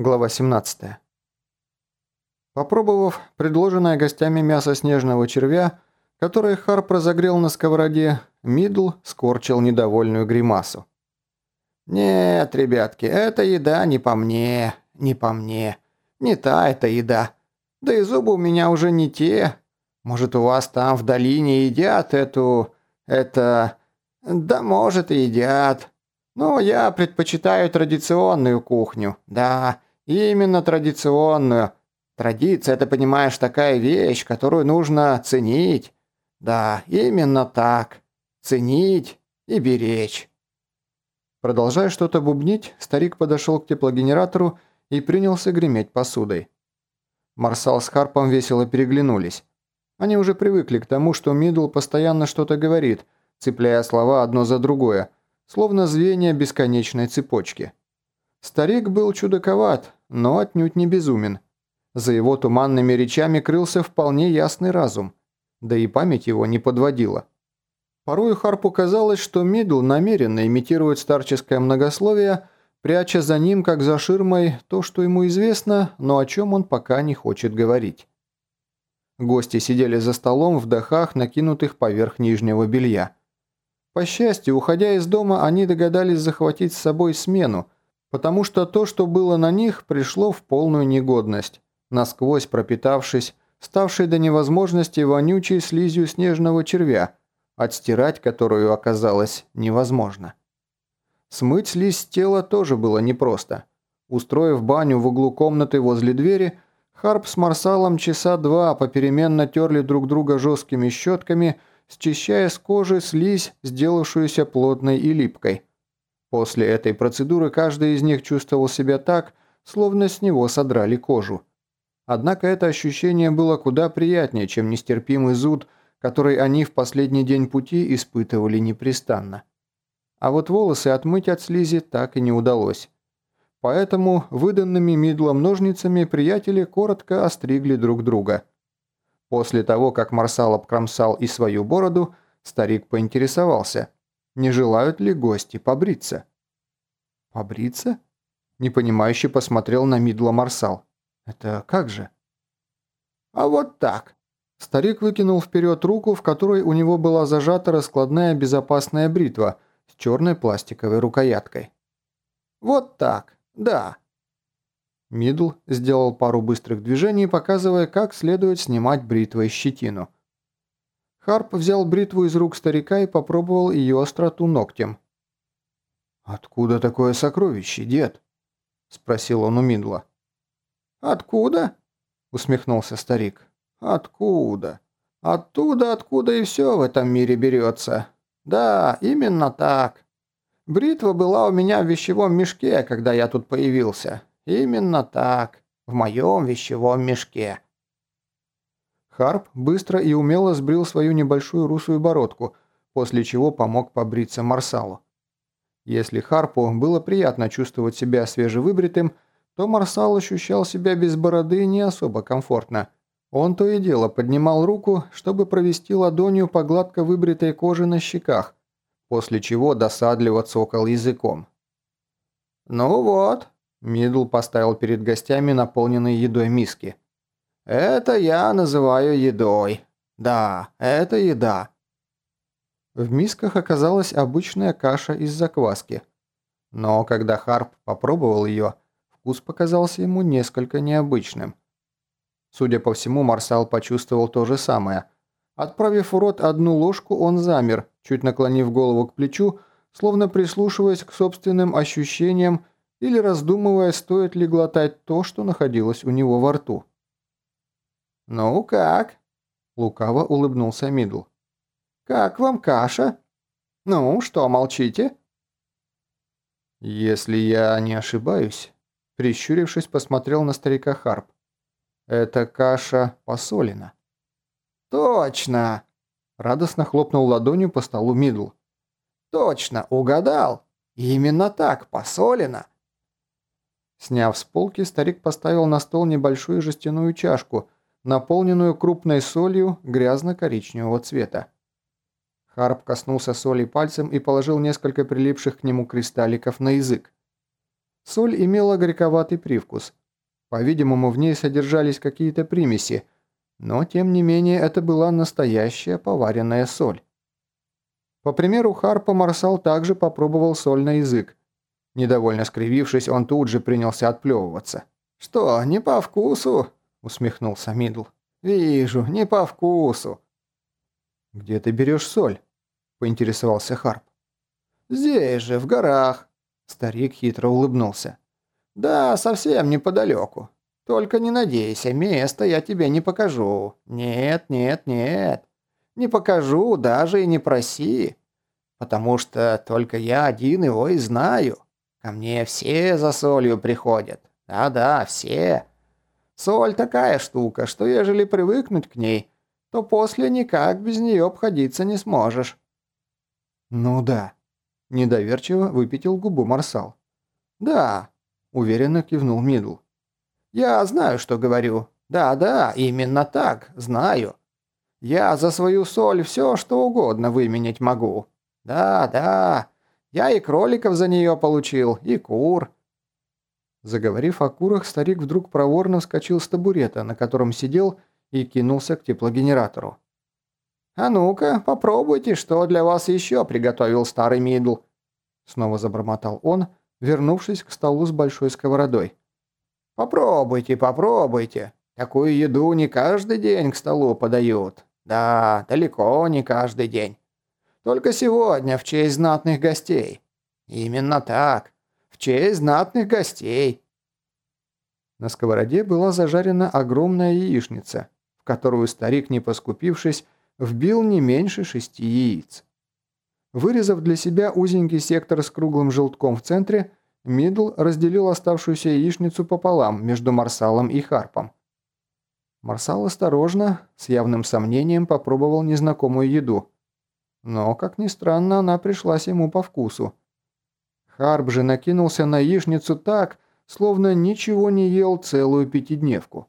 Глава 17. Попробовав предложенное гостями мясо снежного червя, которое Харп разогрел на сковороде, Мидл скорчил недовольную гримасу. «Нет, ребятки, эта еда не по мне, не по мне. Не та эта еда. Да и зубы у меня уже не те. Может, у вас там в долине едят эту... это... Да, может, и едят. Но я предпочитаю традиционную кухню. Да, именно традиционную. Традиция, ты понимаешь, такая вещь, которую нужно ценить. Да, именно так. Ценить и беречь. Продолжая что-то бубнить, старик подошел к теплогенератору и принялся греметь посудой. Марсал с Харпом весело переглянулись. Они уже привыкли к тому, что Мидл постоянно что-то говорит, цепляя слова одно за другое, словно звенья бесконечной цепочки. Старик был чудаковат, но отнюдь не безумен. За его туманными речами крылся вполне ясный разум, да и память его не подводила. Порой Харпу казалось, что Мидл намеренно имитирует старческое многословие, пряча за ним, как за ширмой, то, что ему известно, но о чем он пока не хочет говорить. Гости сидели за столом в дахах, накинутых поверх нижнего белья. По счастью, уходя из дома, они догадались захватить с собой смену, потому что то, что было на них, пришло в полную негодность, насквозь пропитавшись, ставшей до невозможности вонючей слизью снежного червя, отстирать которую оказалось невозможно. Смыть слизь с тела тоже было непросто. Устроив баню в углу комнаты возле двери, Харп с Марсалом часа два попеременно терли друг друга жесткими щетками, счищая с кожи слизь, сделавшуюся плотной и липкой. После этой процедуры каждый из них чувствовал себя так, словно с него содрали кожу. Однако это ощущение было куда приятнее, чем нестерпимый зуд, который они в последний день пути испытывали непрестанно. А вот волосы отмыть от слизи так и не удалось. Поэтому выданными Мидлом ножницами приятели коротко остригли друг друга. После того, как Марсал обкромсал и свою бороду, старик поинтересовался, не желают ли гости побриться. «Побриться?» – непонимающе посмотрел на Мидла Марсал. «Это как же?» «А вот так». Старик выкинул вперед руку, в которой у него была зажата раскладная безопасная бритва с черной пластиковой рукояткой. «Вот так. «Да». Мидл сделал пару быстрых движений, показывая, как следует снимать бритвой щетину. Харп взял бритву из рук старика и попробовал ее остроту ногтем. «Откуда такое сокровище, дед?» – спросил он у Мидла. «Откуда?» – усмехнулся старик. «Откуда? Оттуда, откуда и все в этом мире берется. Да, именно так. Бритва была у меня в вещевом мешке, когда я тут появился. Именно так, в моем вещевом мешке. Харп быстро и умело сбрил свою небольшую русую бородку, после чего помог побриться Марсалу. Если Харпу было приятно чувствовать себя свежевыбритым, то Марсал ощущал себя без бороды не особо комфортно. Он то и дело поднимал руку, чтобы провести ладонью по гладко выбритой коже на щеках, после чего досадливо цокал языком. «Ну вот», – Мидл поставил перед гостями наполненные едой миски. «Это я называю едой. Да, это еда». В мисках оказалась обычная каша из закваски. Но когда Харп попробовал ее, вкус показался ему несколько необычным. Судя по всему, Марсал почувствовал то же самое – Отправив в рот одну ложку, он замер, чуть наклонив голову к плечу, словно прислушиваясь к собственным ощущениям или раздумывая, стоит ли глотать то, что находилось у него во рту. «Ну как?» – лукаво улыбнулся Мидл. «Как вам каша? Ну, что молчите?» «Если я не ошибаюсь», – прищурившись, посмотрел на старика Харп. «Эта каша посолена». «Точно!» – радостно хлопнул ладонью по столу Мидл. «Точно, угадал! Именно так, посолено!» Сняв с полки, старик поставил на стол небольшую жестяную чашку, наполненную крупной солью грязно-коричневого цвета. Харп коснулся соли пальцем и положил несколько прилипших к нему кристалликов на язык. Соль имела горьковатый привкус. По-видимому, в ней содержались какие-то примеси, но, тем не менее, это была настоящая поваренная соль. По примеру Харпа, Марсал также попробовал соль на язык. Недовольно скривившись, он тут же принялся отплевываться. «Что, не по вкусу?» – усмехнулся Мидл. «Вижу, не по вкусу». «Где ты берешь соль?» – поинтересовался Харп. «Здесь же, в горах», – старик хитро улыбнулся. «Да, совсем неподалеку. Только не надейся, место я тебе не покажу. Нет, нет, нет. Не покажу, даже и не проси. Потому что только я один его и знаю. Ко мне все за солью приходят. Да-да, все. Соль такая штука, что ежели привыкнуть к ней, то после никак без нее обходиться не сможешь. Ну да. Недоверчиво выпятил губу Марсал. Да, уверенно кивнул Мидл. Я знаю, что говорю. Да-да, именно так, знаю. Я за свою соль все, что угодно выменять могу. Да-да, я и кроликов за нее получил, и кур». Заговорив о курах, старик вдруг проворно вскочил с табурета, на котором сидел, и кинулся к теплогенератору. «А ну-ка, попробуйте, что для вас еще приготовил старый Мидл», снова забормотал он, вернувшись к столу с большой сковородой. «Попробуйте, попробуйте. Такую еду не каждый день к столу подают. Да, далеко не каждый день. Только сегодня, в честь знатных гостей. Именно так. Честь знатных гостей. На сковороде была зажарена огромная яичница, в которую старик, не поскупившись, вбил не меньше шести яиц. Вырезав для себя узенький сектор с круглым желтком в центре, Мидл разделил оставшуюся яичницу пополам между Марсалом и Харпом. Марсал осторожно, с явным сомнением попробовал незнакомую еду. Но, как ни странно, она пришлась ему по вкусу. Харп же накинулся на яичницу так, словно ничего не ел целую пятидневку.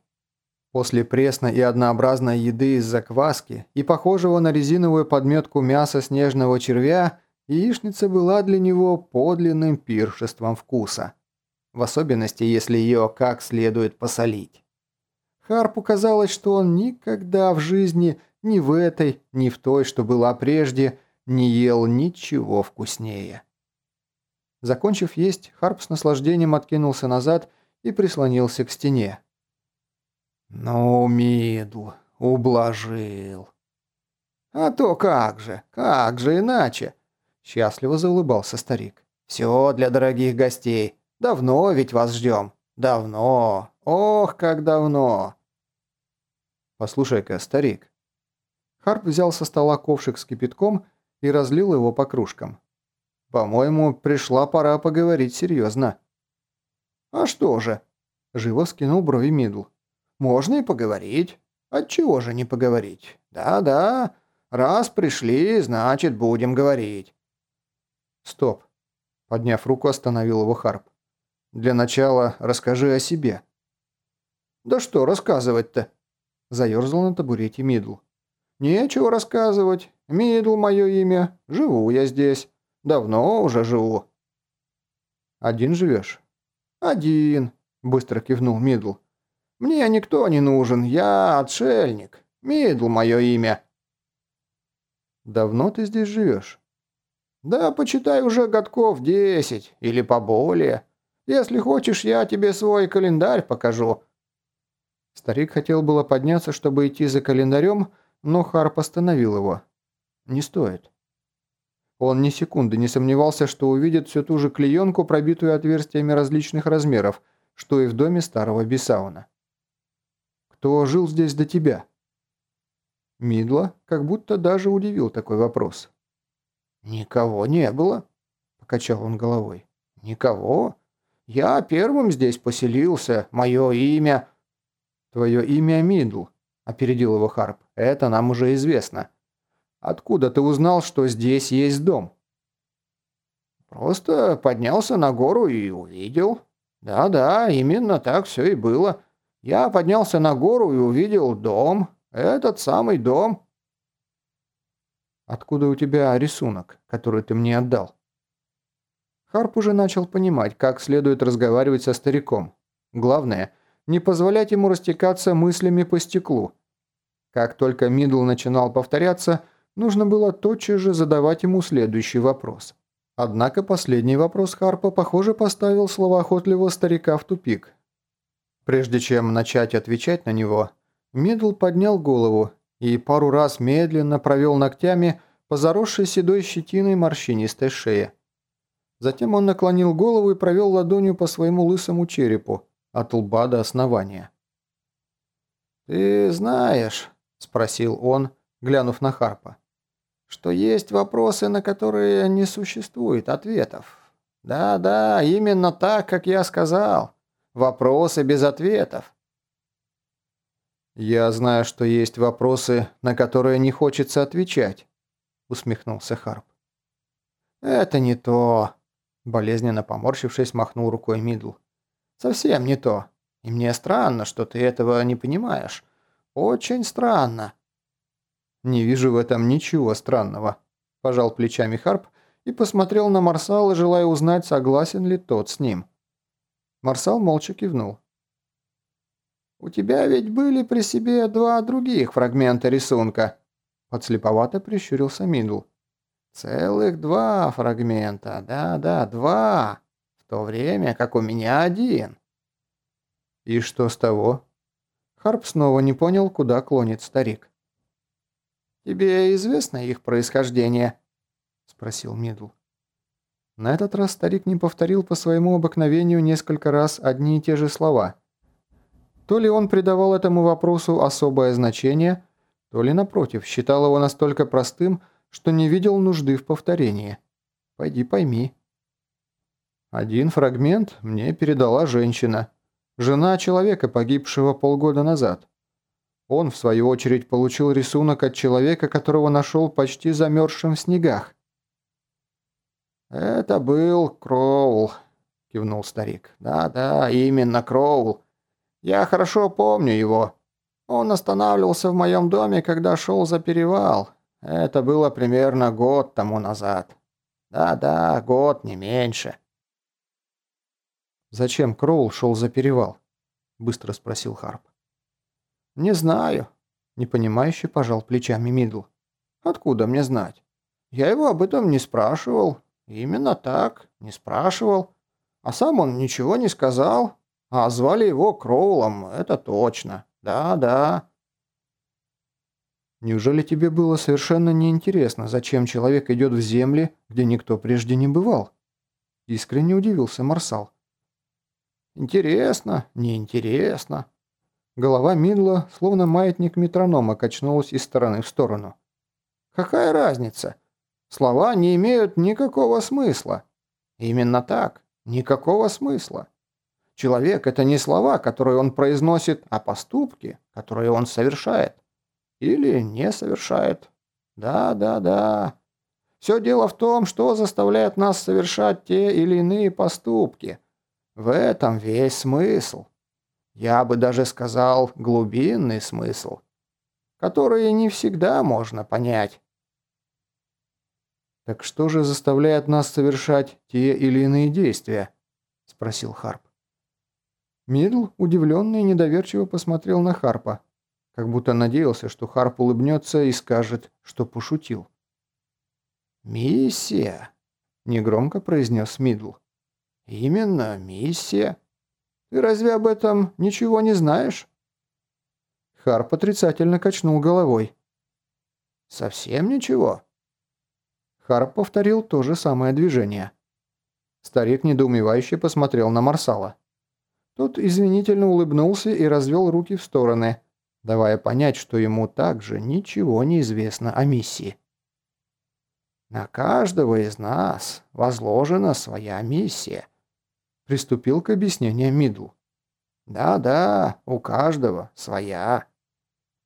После пресной и однообразной еды из закваски и похожего на резиновую подметку мяса снежного червя, яичница была для него подлинным пиршеством вкуса. В особенности, если ее как следует посолить. Харпу казалось, что он никогда в жизни ни в этой, ни в той, что была прежде, не ел ничего вкуснее. Закончив есть, Харп с наслаждением откинулся назад и прислонился к стене. «Ну, Мидл, ублажил». «А то как же, как же иначе?» Счастливо заулыбался старик. «Все для дорогих гостей. Давно ведь вас ждем. Давно. Ох, как давно!» «Послушай-ка, старик». Харп взял со стола ковшик с кипятком и разлил его по кружкам. «По-моему, пришла пора поговорить серьезно». «А что же?» – живо вскинул брови Мидл. «Можно и поговорить. Отчего же не поговорить? Да-да, раз пришли, значит, будем говорить». «Стоп!» – подняв руку, остановил его Харп. «Для начала расскажи о себе». «Да что рассказывать-то?» Заерзал на табурете Мидл. «Нечего рассказывать. Мидл мое имя. Живу я здесь. Давно уже живу». «Один живешь?» «Один», — быстро кивнул Мидл. «Мне никто не нужен. Я отшельник. Мидл мое имя». «Давно ты здесь живешь?» «Да, почитай уже годков десять или поболее. Если хочешь, я тебе свой календарь покажу. Старик хотел было подняться, чтобы идти за календарем, но Харп остановил его. «Не стоит». Он ни секунды не сомневался, что увидит всю ту же клеенку, пробитую отверстиями различных размеров, что и в доме старого Бесауна. «Кто жил здесь до тебя?» Мидла как будто даже удивил такой вопрос. «Никого не было», — покачал он головой. «Никого. Я первым здесь поселился, мое имя...» «Твое имя Мидл», — опередил его Харп. «Это нам уже известно. Откуда ты узнал, что здесь есть дом?» «Просто поднялся на гору и увидел. Да-да, именно так все и было. Я поднялся на гору и увидел дом. Этот самый дом». «Откуда у тебя рисунок, который ты мне отдал?» Харп уже начал понимать, как следует разговаривать со стариком. Главное, не позволять ему растекаться мыслями по стеклу. Как только Мидл начинал повторяться, нужно было тотчас же задавать ему следующий вопрос. Однако последний вопрос Харпа, похоже, поставил словоохотливого старика в тупик. Прежде чем начать отвечать на него, Мидл поднял голову и пару раз медленно провел ногтями по заросшей седой щетиной морщинистой шее. Затем он наклонил голову и провел ладонью по своему лысому черепу, от лба до основания. «Ты знаешь», — спросил он, глянув на Харпа, «что есть вопросы, на которые не существует ответов. Да-да, именно так, как я сказал. Вопросы без ответов». «Я знаю, что есть вопросы, на которые не хочется отвечать», — усмехнулся Харп. «Это не то», — болезненно поморщившись, махнул рукой Мидл. Совсем не то. И мне странно, что ты этого не понимаешь. Очень странно». «Не вижу в этом ничего странного», – пожал плечами Харп и посмотрел на Марсала, желая узнать, согласен ли тот с ним. Марсал молча кивнул. «У тебя ведь были при себе два других фрагмента рисунка», – подслеповато прищурился Мидл. «Целых два фрагмента, да-да, два, в то время как у меня один». «И что с того?» Харп снова не понял, куда клонит старик. «Тебе известно их происхождение?» – спросил Мидл. На этот раз старик не повторил по своему обыкновению несколько раз одни и те же слова. То ли он придавал этому вопросу особое значение, то ли, напротив, считал его настолько простым, что не видел нужды в повторении. Пойди пойми. Один фрагмент мне передала женщина, жена человека, погибшего полгода назад. Он, в свою очередь, получил рисунок от человека, которого нашел почти замерзшим в снегах. «Это был Кроул», — кивнул старик. «Да-да, именно Кроул. Я хорошо помню его. Он останавливался в моем доме, когда шел за перевал. Это было примерно год тому назад. Да-да, год, не меньше». «Зачем Кроул шел за перевал?» – быстро спросил Харп. «Не знаю», – непонимающе пожал плечами Мидл. «Откуда мне знать? Я его об этом не спрашивал. Именно так, не спрашивал. А сам он ничего не сказал. А звали его Кроулом, это точно. Да-да». «Неужели тебе было совершенно неинтересно, зачем человек идет в земли, где никто прежде не бывал?» Искренне удивился Марсал. Интересно, неинтересно. Голова Мидла, словно маятник метронома, качнулась из стороны в сторону. Какая разница? Слова не имеют никакого смысла. Именно так, никакого смысла. Человек – это не слова, которые он произносит, а поступки, которые он совершает. Или не совершает. Да, да, да. Все дело в том, что заставляет нас совершать те или иные поступки – в этом весь смысл. Я бы даже сказал глубинный смысл, который не всегда можно понять. «Так что же заставляет нас совершать те или иные действия?» – спросил Харп. Мидл, удивленно и недоверчиво посмотрел на Харпа, как будто надеялся, что Харп улыбнется и скажет, что пошутил. «Миссия», – негромко произнес Мидл. «Именно, миссия. Ты разве об этом ничего не знаешь?» Харп отрицательно качнул головой. «Совсем ничего?» Харп повторил то же самое движение. Старик недоумевающе посмотрел на Марсала. Тот извинительно улыбнулся и развел руки в стороны, давая понять, что ему также ничего не известно о миссии. «На каждого из нас возложена своя миссия приступил к объяснению Мидл. «Да-да, у каждого своя.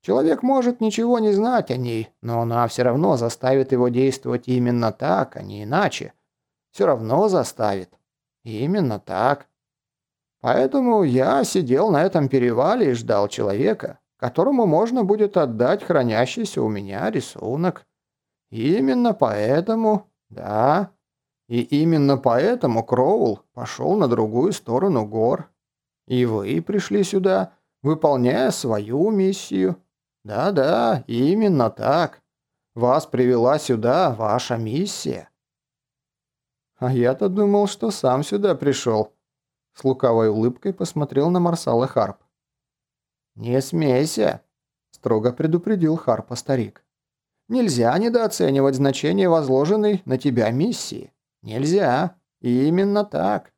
Человек может ничего не знать о ней, но она все равно заставит его действовать именно так, а не иначе. Все равно заставит. Именно так. Поэтому я сидел на этом перевале и ждал человека, которому можно будет отдать хранящийся у меня рисунок. Именно поэтому, да, И именно поэтому Кроул пошел на другую сторону гор. И вы пришли сюда, выполняя свою миссию. Да-да, именно так. Вас привела сюда ваша миссия. А я-то думал, что сам сюда пришел. С лукавой улыбкой посмотрел на Марсала Харп. «Не смейся», – строго предупредил Харпа старик. «Нельзя недооценивать значение возложенной на тебя миссии. Нельзя. И именно так.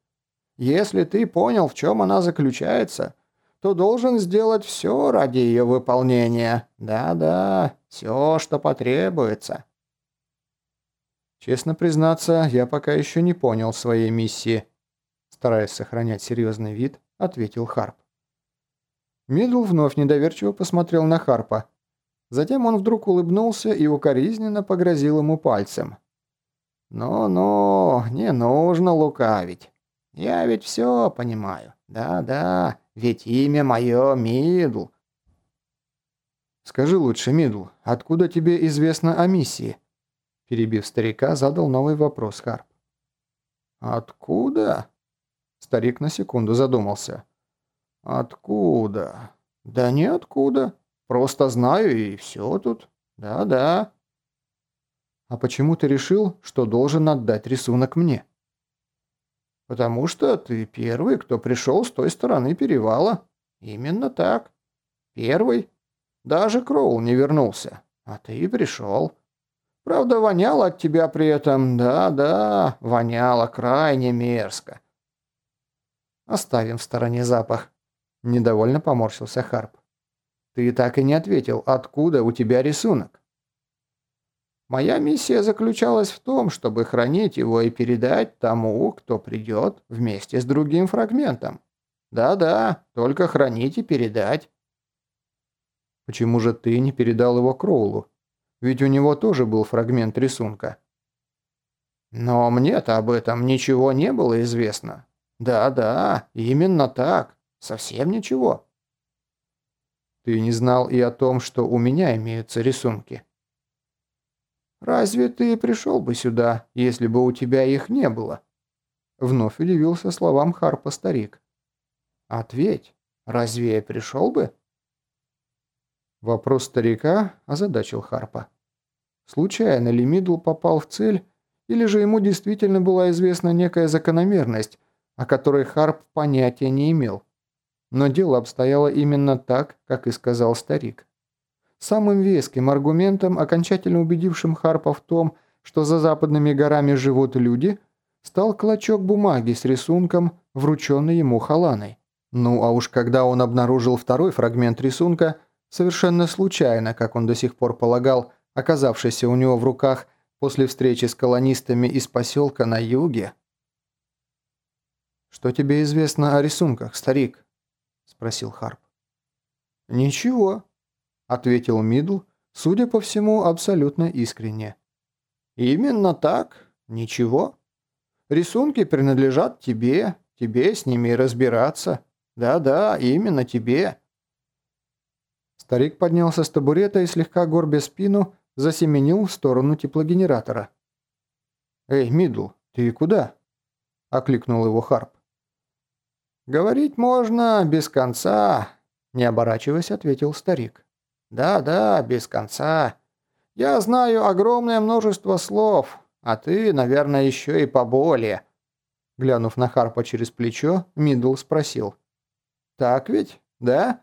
Если ты понял, в чем она заключается, то должен сделать все ради ее выполнения. Да-да, все, что потребуется. Честно признаться, я пока еще не понял своей миссии. Стараясь сохранять серьезный вид, ответил Харп. Мидл вновь недоверчиво посмотрел на Харпа. Затем он вдруг улыбнулся и укоризненно погрозил ему пальцем. «Ну-ну, не нужно лукавить. Я ведь все понимаю. Да-да, ведь имя мое Мидл». «Скажи лучше, Мидл, откуда тебе известно о миссии?» Перебив старика, задал новый вопрос Харп. «Откуда?» Старик на секунду задумался. «Откуда?» «Да ниоткуда. Просто знаю и все тут. Да-да». «А почему ты решил, что должен отдать рисунок мне?» «Потому что ты первый, кто пришел с той стороны перевала. Именно так. Первый. Даже Кроул не вернулся. А ты пришел. Правда, воняло от тебя при этом, да-да, воняло крайне мерзко». «Оставим в стороне запах», – недовольно поморщился Харп. «Ты так и не ответил, откуда у тебя рисунок?» Моя миссия заключалась в том, чтобы хранить его и передать тому, кто придет вместе с другим фрагментом. Да-да, только хранить и передать. Почему же ты не передал его Кроулу? Ведь у него тоже был фрагмент рисунка. Но мне-то об этом ничего не было известно. Да-да, именно так. Совсем ничего. Ты не знал и о том, что у меня имеются рисунки. «Разве ты пришел бы сюда, если бы у тебя их не было?» Вновь удивился словам Харпа старик. «Ответь, разве я пришел бы?» Вопрос старика озадачил Харпа. Случайно ли Мидл попал в цель, или же ему действительно была известна некая закономерность, о которой Харп понятия не имел? Но дело обстояло именно так, как и сказал старик. Самым веским аргументом, окончательно убедившим Харпа в том, что за западными горами живут люди, стал клочок бумаги с рисунком, врученный ему Халаной. Ну а уж когда он обнаружил второй фрагмент рисунка, совершенно случайно, как он до сих пор полагал, оказавшийся у него в руках после встречи с колонистами из поселка на юге. «Что тебе известно о рисунках, старик?» – спросил Харп. «Ничего», – ответил Мидл, судя по всему, абсолютно искренне. «Именно так. Ничего. Рисунки принадлежат тебе, тебе с ними разбираться. Да-да, именно тебе». Старик поднялся с табурета и, слегка горбя спину, засеменил в сторону теплогенератора. «Эй, Мидл, ты куда?» – окликнул его Харп. «Говорить можно без конца», – не оборачиваясь, ответил старик. «Да-да, без конца. Я знаю огромное множество слов, а ты, наверное, еще и поболее». Глянув на Харпа через плечо, Мидл спросил. «Так ведь, да?»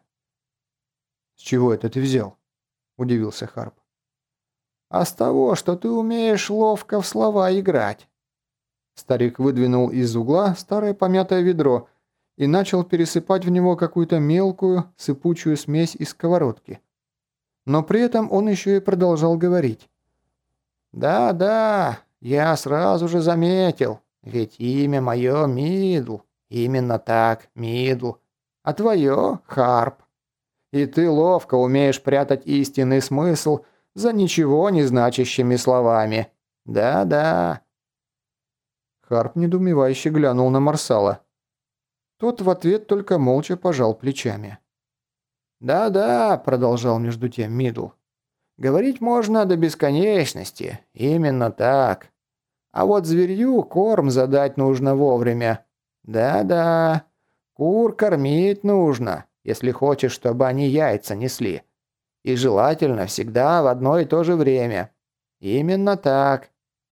«С чего это ты взял?» – удивился Харп. «А с того, что ты умеешь ловко в слова играть». Старик выдвинул из угла старое помятое ведро и начал пересыпать в него какую-то мелкую, сыпучую смесь из сковородки но при этом он еще и продолжал говорить. «Да, да, я сразу же заметил, ведь имя мое Мидл, именно так, Мидл, а твое — Харп. И ты ловко умеешь прятать истинный смысл за ничего не значащими словами. Да-да». Харп недоумевающе глянул на Марсала. Тот в ответ только молча пожал плечами. «Да-да», — продолжал между тем Мидл. «Говорить можно до бесконечности. Именно так. А вот зверью корм задать нужно вовремя. Да-да, кур кормить нужно, если хочешь, чтобы они яйца несли. И желательно всегда в одно и то же время. Именно так.